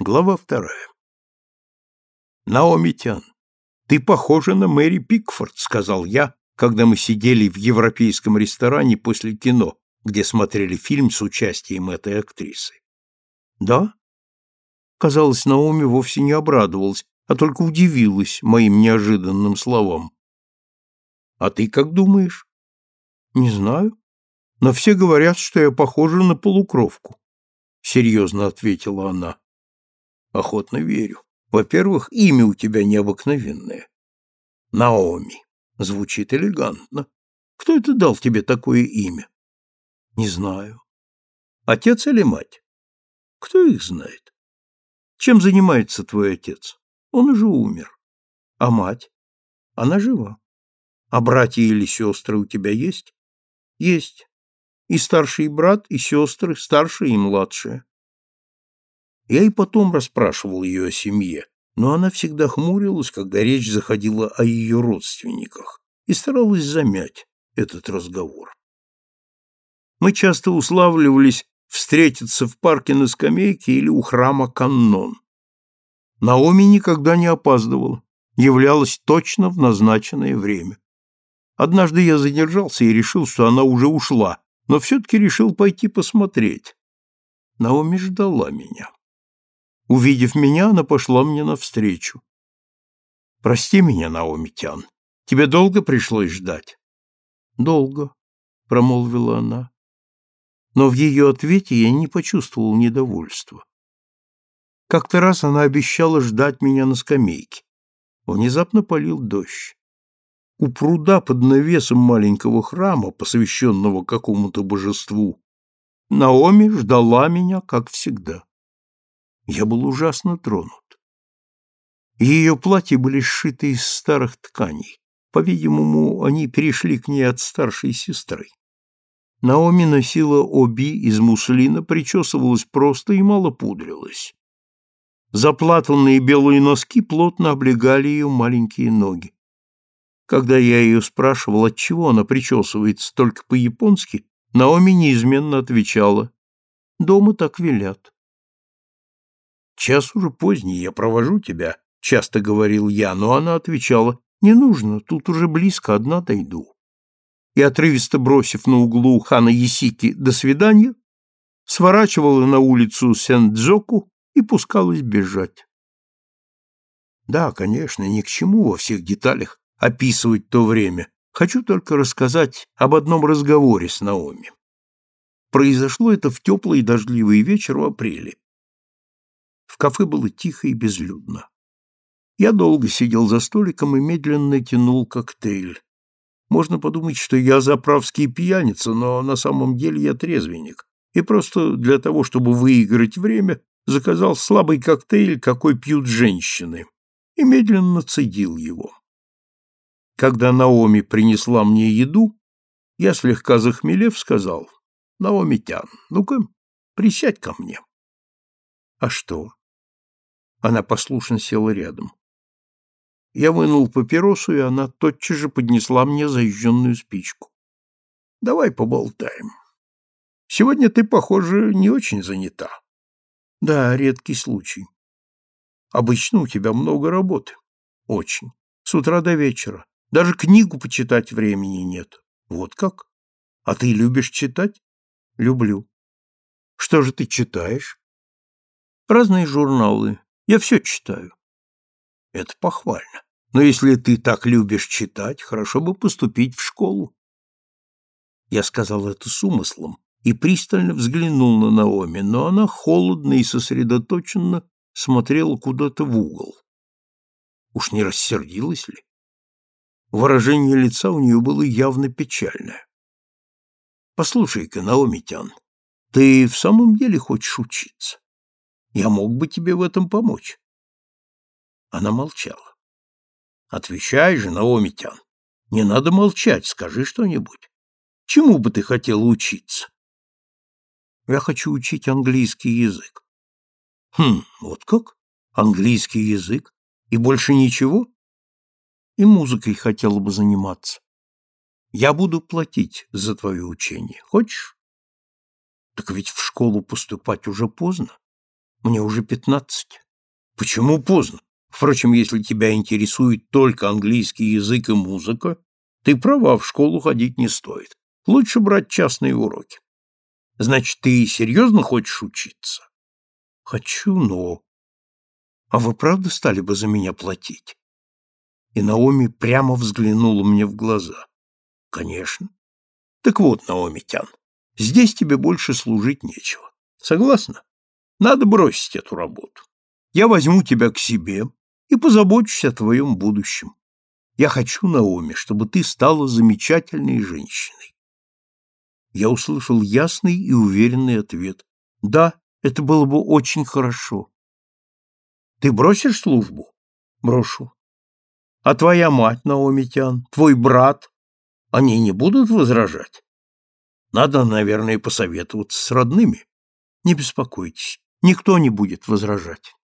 Глава вторая. Наоми Тян, ты похожа на Мэри Пикфорд, сказал я, когда мы сидели в европейском ресторане после кино, где смотрели фильм с участием этой актрисы. Да? Казалось, Наоми вовсе не обрадовалась, а только удивилась моим неожиданным словам. А ты как думаешь? Не знаю, но все говорят, что я похожа на полукровку, серьезно ответила она. Охотно верю. Во-первых, имя у тебя необыкновенное. Наоми. Звучит элегантно. Кто это дал тебе такое имя? Не знаю. Отец или мать? Кто их знает? Чем занимается твой отец? Он уже умер. А мать? Она жива. А братья или сестры у тебя есть? Есть. И старший брат, и сестры, старшая и младшая. Я и потом расспрашивал ее о семье, но она всегда хмурилась, когда речь заходила о ее родственниках, и старалась замять этот разговор. Мы часто уславливались встретиться в парке на скамейке или у храма Каннон. Наоми никогда не опаздывала, являлась точно в назначенное время. Однажды я задержался и решил, что она уже ушла, но все-таки решил пойти посмотреть. Наоми ждала меня. Увидев меня, она пошла мне навстречу. «Прости меня, Наомитян, тебе долго пришлось ждать?» «Долго», — промолвила она. Но в ее ответе я не почувствовал недовольства. Как-то раз она обещала ждать меня на скамейке. Внезапно полил дождь. У пруда под навесом маленького храма, посвященного какому-то божеству, Наоми ждала меня, как всегда. Я был ужасно тронут. Ее платья были сшиты из старых тканей. По-видимому, они перешли к ней от старшей сестры. Наоми носила оби из муслина, причесывалась просто и мало пудрилась. Заплатанные белые носки плотно облегали ее маленькие ноги. Когда я ее спрашивал, отчего она причесывается только по-японски, Наоми неизменно отвечала «Дома так велят». «Час уже поздний, я провожу тебя», — часто говорил я, но она отвечала, «Не нужно, тут уже близко, одна дойду». И, отрывисто бросив на углу хана Есики «до свидания», сворачивала на улицу Сендзоку и пускалась бежать. Да, конечно, ни к чему во всех деталях описывать то время. Хочу только рассказать об одном разговоре с Наоми. Произошло это в теплый дождливый вечер в апреле. В кафе было тихо и безлюдно. Я долго сидел за столиком и медленно тянул коктейль. Можно подумать, что я заправский пьяница, но на самом деле я трезвенник. И просто для того, чтобы выиграть время, заказал слабый коктейль, какой пьют женщины, и медленно цедил его. Когда Наоми принесла мне еду, я, слегка захмелев, сказал, «Наоми Тян, ну-ка, присядь ко мне». «А что?» Она послушно села рядом. Я вынул папиросу, и она тотчас же поднесла мне зажженную спичку. «Давай поболтаем. Сегодня ты, похоже, не очень занята». «Да, редкий случай. Обычно у тебя много работы. Очень. С утра до вечера. Даже книгу почитать времени нет. Вот как? А ты любишь читать? Люблю. Что же ты читаешь? Разные журналы, я все читаю. Это похвально. Но если ты так любишь читать, хорошо бы поступить в школу. Я сказал это с умыслом и пристально взглянул на Наоми, но она холодно и сосредоточенно смотрела куда-то в угол. Уж не рассердилась ли? Выражение лица у нее было явно печальное. «Послушай-ка, Наомитян, ты в самом деле хочешь учиться? Я мог бы тебе в этом помочь. Она молчала. Отвечай же, Наомитян. Не надо молчать, скажи что-нибудь. Чему бы ты хотела учиться? Я хочу учить английский язык. Хм, вот как? Английский язык? И больше ничего? И музыкой хотела бы заниматься. Я буду платить за твое учение. Хочешь? Так ведь в школу поступать уже поздно. Мне уже пятнадцать. Почему поздно? Впрочем, если тебя интересует только английский язык и музыка, ты права, в школу ходить не стоит. Лучше брать частные уроки. Значит, ты серьезно хочешь учиться? Хочу, но... А вы правда стали бы за меня платить? И Наоми прямо взглянула мне в глаза. Конечно. Так вот, Наоми Тян, здесь тебе больше служить нечего. Согласна? Надо бросить эту работу. Я возьму тебя к себе и позабочусь о твоем будущем. Я хочу, Наоми, чтобы ты стала замечательной женщиной. Я услышал ясный и уверенный ответ. Да, это было бы очень хорошо. Ты бросишь службу? Брошу. А твоя мать, Наомитян, твой брат, они не будут возражать? Надо, наверное, посоветоваться с родными. Не беспокойтесь, никто не будет возражать.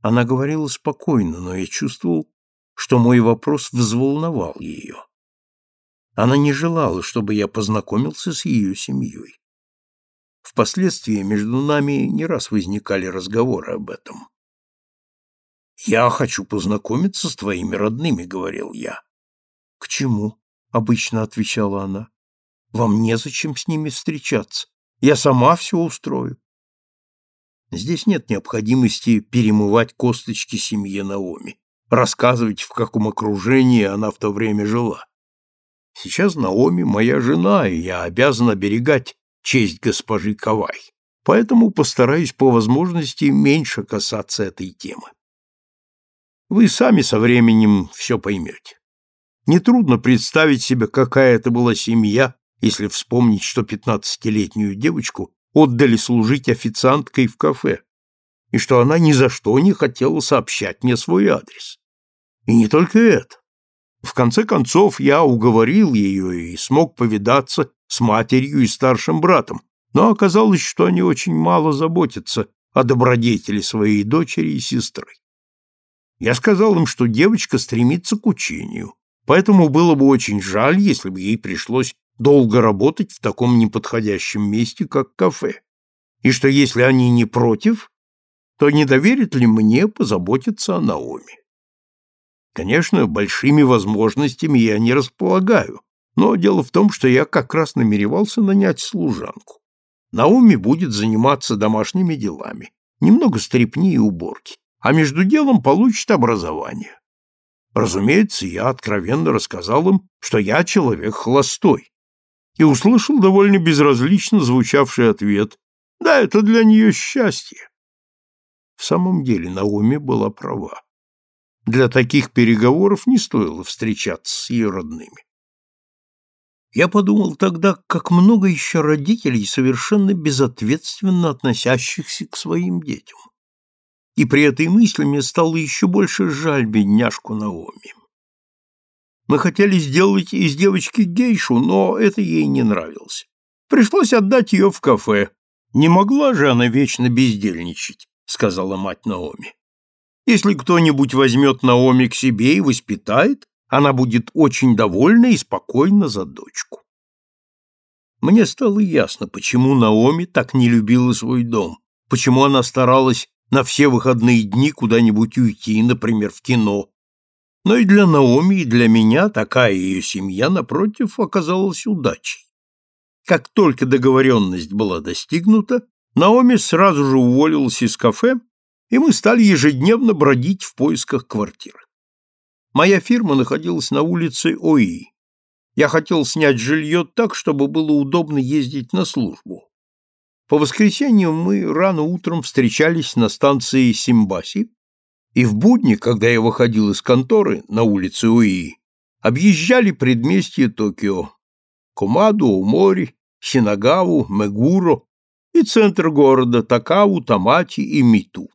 Она говорила спокойно, но я чувствовал, что мой вопрос взволновал ее. Она не желала, чтобы я познакомился с ее семьей. Впоследствии между нами не раз возникали разговоры об этом. «Я хочу познакомиться с твоими родными», — говорил я. «К чему?» — обычно отвечала она. «Вам незачем с ними встречаться. Я сама все устрою». Здесь нет необходимости перемывать косточки семье Наоми, рассказывать, в каком окружении она в то время жила. Сейчас Наоми моя жена, и я обязан оберегать честь госпожи Кавай, поэтому постараюсь по возможности меньше касаться этой темы. Вы сами со временем все поймете. Нетрудно представить себе, какая это была семья, если вспомнить, что пятнадцатилетнюю девочку отдали служить официанткой в кафе, и что она ни за что не хотела сообщать мне свой адрес. И не только это. В конце концов, я уговорил ее и смог повидаться с матерью и старшим братом, но оказалось, что они очень мало заботятся о добродетели своей дочери и сестры. Я сказал им, что девочка стремится к учению, поэтому было бы очень жаль, если бы ей пришлось долго работать в таком неподходящем месте, как кафе, и что если они не против, то не доверят ли мне позаботиться о Наоми. Конечно, большими возможностями я не располагаю, но дело в том, что я как раз намеревался нанять служанку. Наоми будет заниматься домашними делами, немного стряпни и уборки, а между делом получит образование. Разумеется, я откровенно рассказал им, что я человек холостой, и услышал довольно безразлично звучавший ответ «Да, это для нее счастье». В самом деле Наоми была права. Для таких переговоров не стоило встречаться с ее родными. Я подумал тогда, как много еще родителей, совершенно безответственно относящихся к своим детям. И при этой мысли мне стало еще больше жаль бедняжку Наоми. Мы хотели сделать из девочки гейшу, но это ей не нравилось. Пришлось отдать ее в кафе. Не могла же она вечно бездельничать, сказала мать Наоми. Если кто-нибудь возьмет Наоми к себе и воспитает, она будет очень довольна и спокойна за дочку. Мне стало ясно, почему Наоми так не любила свой дом, почему она старалась на все выходные дни куда-нибудь уйти, например, в кино. Но и для Наоми, и для меня такая ее семья, напротив, оказалась удачей. Как только договоренность была достигнута, Наоми сразу же уволилась из кафе и мы стали ежедневно бродить в поисках квартиры. Моя фирма находилась на улице ОИ. Я хотел снять жилье так, чтобы было удобно ездить на службу. По воскресеньям мы рано утром встречались на станции Симбаси, и в будни, когда я выходил из конторы на улице ОИ, объезжали предместье Токио, Комаду, Умори, Синагаву, Мегуро и центр города Такаву, Тамати и Миту.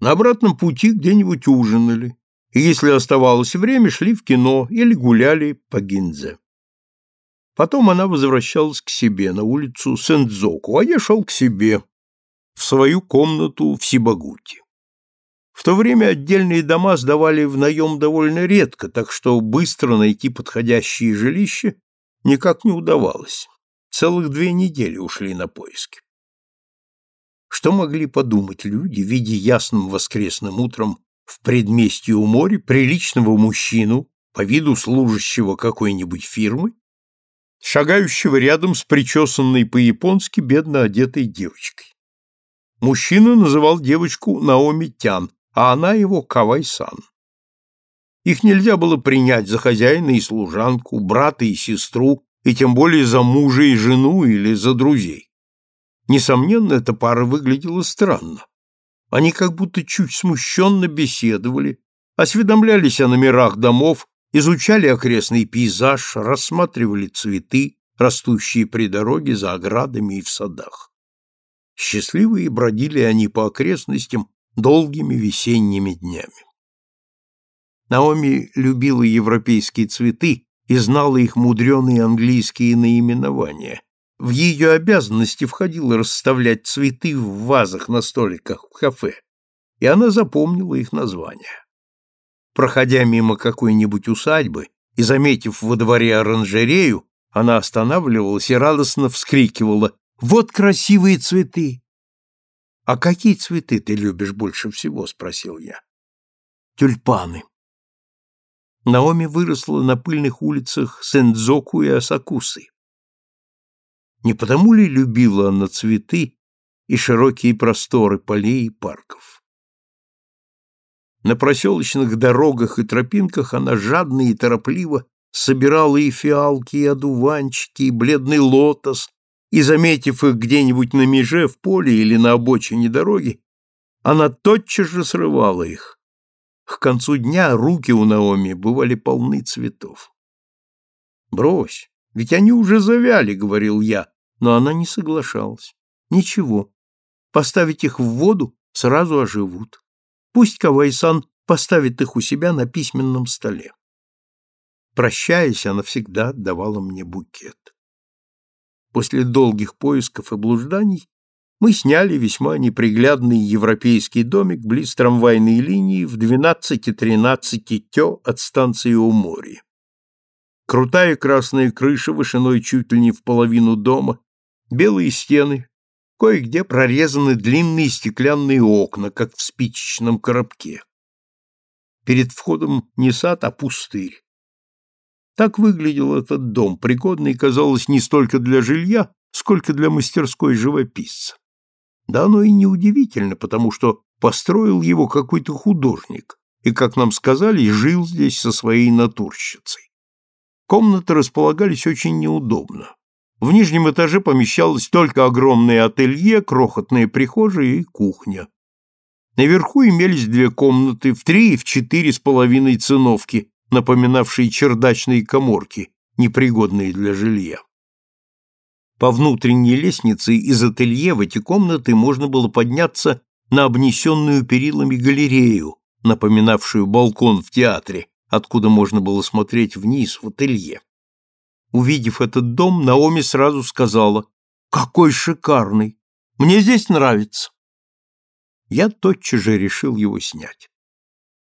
На обратном пути где-нибудь ужинали, и если оставалось время, шли в кино или гуляли по Гинзе. Потом она возвращалась к себе на улицу Сэндзоку, а я шел к себе, в свою комнату в Сибагути. В то время отдельные дома сдавали в наем довольно редко, так что быстро найти подходящее жилище никак не удавалось. Целых две недели ушли на поиски. Что могли подумать люди, видя ясным воскресным утром в предместье у моря приличного мужчину, по виду служащего какой-нибудь фирмы, шагающего рядом с причесанной по-японски бедно одетой девочкой. Мужчина называл девочку Наоми Тян, а она его Кавай-сан. Их нельзя было принять за хозяина и служанку, брата и сестру, и тем более за мужа и жену или за друзей. Несомненно, эта пара выглядела странно. Они как будто чуть смущенно беседовали, осведомлялись о номерах домов, изучали окрестный пейзаж, рассматривали цветы, растущие при дороге за оградами и в садах. Счастливые бродили они по окрестностям долгими весенними днями. Наоми любила европейские цветы и знала их мудреные английские наименования, в ее обязанности входило расставлять цветы в вазах на столиках в кафе, и она запомнила их названия. Проходя мимо какой-нибудь усадьбы и заметив во дворе оранжерею, она останавливалась и радостно вскрикивала «Вот красивые цветы!» «А какие цветы ты любишь больше всего?» — спросил я. «Тюльпаны». Наоми выросла на пыльных улицах Сендзоку и Асакусы. Не потому ли любила она цветы и широкие просторы полей и парков? На проселочных дорогах и тропинках она жадно и торопливо собирала и фиалки, и одуванчики, и бледный лотос, и, заметив их где-нибудь на меже, в поле или на обочине дороги, она тотчас же срывала их. К концу дня руки у Наоми бывали полны цветов. «Брось, ведь они уже завяли, говорил я, но она не соглашалась. Ничего. Поставить их в воду сразу оживут. Пусть Кавайсан поставит их у себя на письменном столе. Прощаясь, она всегда отдавала мне букет. После долгих поисков и блужданий мы сняли весьма неприглядный европейский домик близ трамвайной линии в 12-13 тё от станции у моря. Крутая красная крыша вышиной чуть ли не в половину дома, белые стены, кое-где прорезаны длинные стеклянные окна, как в спичечном коробке. Перед входом не сад, а пустырь. Так выглядел этот дом, пригодный, казалось, не столько для жилья, сколько для мастерской живописца. Да оно и неудивительно, потому что построил его какой-то художник, и, как нам сказали, жил здесь со своей натурщицей. Комнаты располагались очень неудобно. В нижнем этаже помещалось только огромное ателье, крохотная прихожая и кухня. Наверху имелись две комнаты в три и в четыре с половиной циновки, напоминавшие чердачные коморки, непригодные для жилья. По внутренней лестнице из ателье в эти комнаты можно было подняться на обнесенную перилами галерею, напоминавшую балкон в театре, откуда можно было смотреть вниз в ателье. Увидев этот дом, Наоми сразу сказала, «Какой шикарный! Мне здесь нравится!» Я тотчас же решил его снять.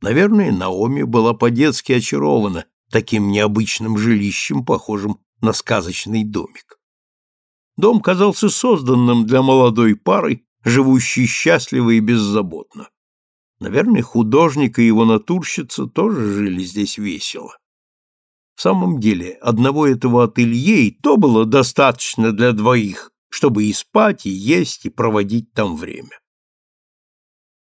Наверное, Наоми была по-детски очарована таким необычным жилищем, похожим на сказочный домик. Дом казался созданным для молодой пары, живущей счастливо и беззаботно. Наверное, художник и его натурщица тоже жили здесь весело. В самом деле, одного этого ателье и то было достаточно для двоих, чтобы и спать, и есть, и проводить там время.